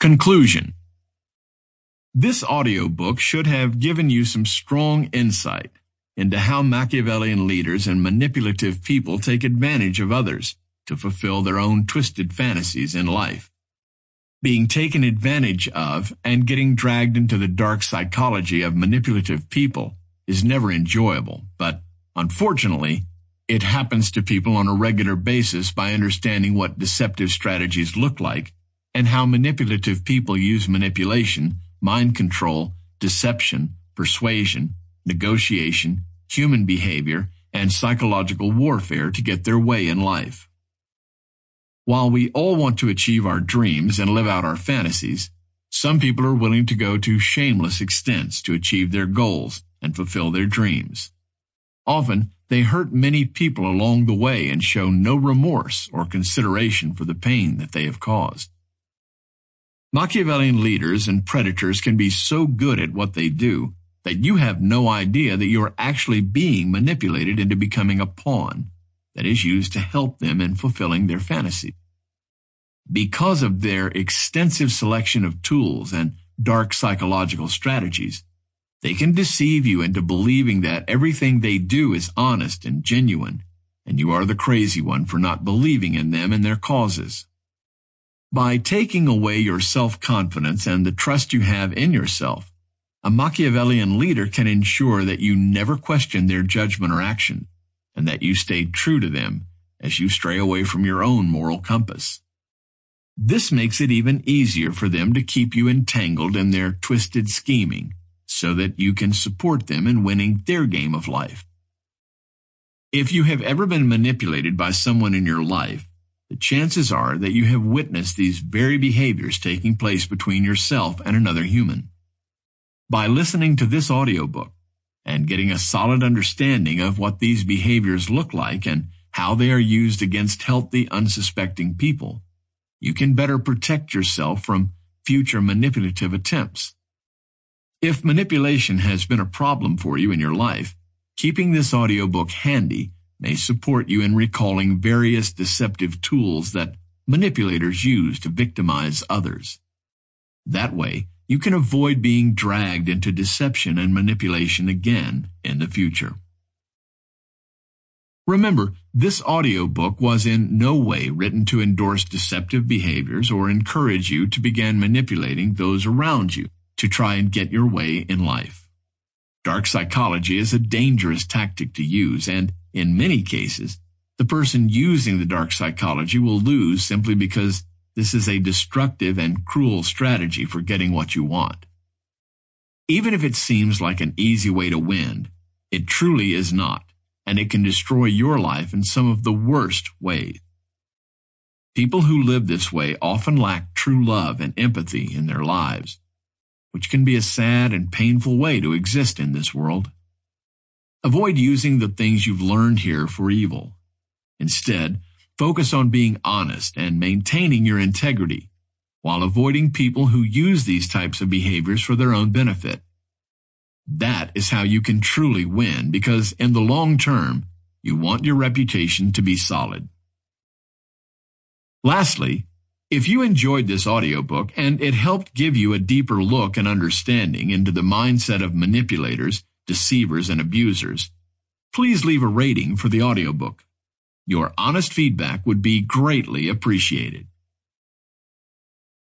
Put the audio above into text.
Conclusion This audiobook should have given you some strong insight into how Machiavellian leaders and manipulative people take advantage of others to fulfill their own twisted fantasies in life. Being taken advantage of and getting dragged into the dark psychology of manipulative people is never enjoyable, but unfortunately, it happens to people on a regular basis by understanding what deceptive strategies look like and how manipulative people use manipulation, mind control, deception, persuasion, negotiation, human behavior, and psychological warfare to get their way in life. While we all want to achieve our dreams and live out our fantasies, some people are willing to go to shameless extents to achieve their goals and fulfill their dreams. Often, they hurt many people along the way and show no remorse or consideration for the pain that they have caused. Machiavellian leaders and predators can be so good at what they do that you have no idea that you are actually being manipulated into becoming a pawn that is used to help them in fulfilling their fantasy. Because of their extensive selection of tools and dark psychological strategies, they can deceive you into believing that everything they do is honest and genuine, and you are the crazy one for not believing in them and their causes. By taking away your self-confidence and the trust you have in yourself, a Machiavellian leader can ensure that you never question their judgment or action, and that you stay true to them as you stray away from your own moral compass. This makes it even easier for them to keep you entangled in their twisted scheming, so that you can support them in winning their game of life. If you have ever been manipulated by someone in your life, the chances are that you have witnessed these very behaviors taking place between yourself and another human. By listening to this audiobook and getting a solid understanding of what these behaviors look like and how they are used against healthy, unsuspecting people, you can better protect yourself from future manipulative attempts. If manipulation has been a problem for you in your life, keeping this audiobook handy may support you in recalling various deceptive tools that manipulators use to victimize others. That way, you can avoid being dragged into deception and manipulation again in the future. Remember, this audiobook was in no way written to endorse deceptive behaviors or encourage you to begin manipulating those around you to try and get your way in life. Dark psychology is a dangerous tactic to use and in many cases, the person using the dark psychology will lose simply because this is a destructive and cruel strategy for getting what you want. Even if it seems like an easy way to win, it truly is not, and it can destroy your life in some of the worst ways. People who live this way often lack true love and empathy in their lives, which can be a sad and painful way to exist in this world. Avoid using the things you've learned here for evil. Instead, focus on being honest and maintaining your integrity while avoiding people who use these types of behaviors for their own benefit. That is how you can truly win because in the long term, you want your reputation to be solid. Lastly, if you enjoyed this audiobook and it helped give you a deeper look and understanding into the mindset of manipulators deceivers, and abusers, please leave a rating for the audiobook. Your honest feedback would be greatly appreciated.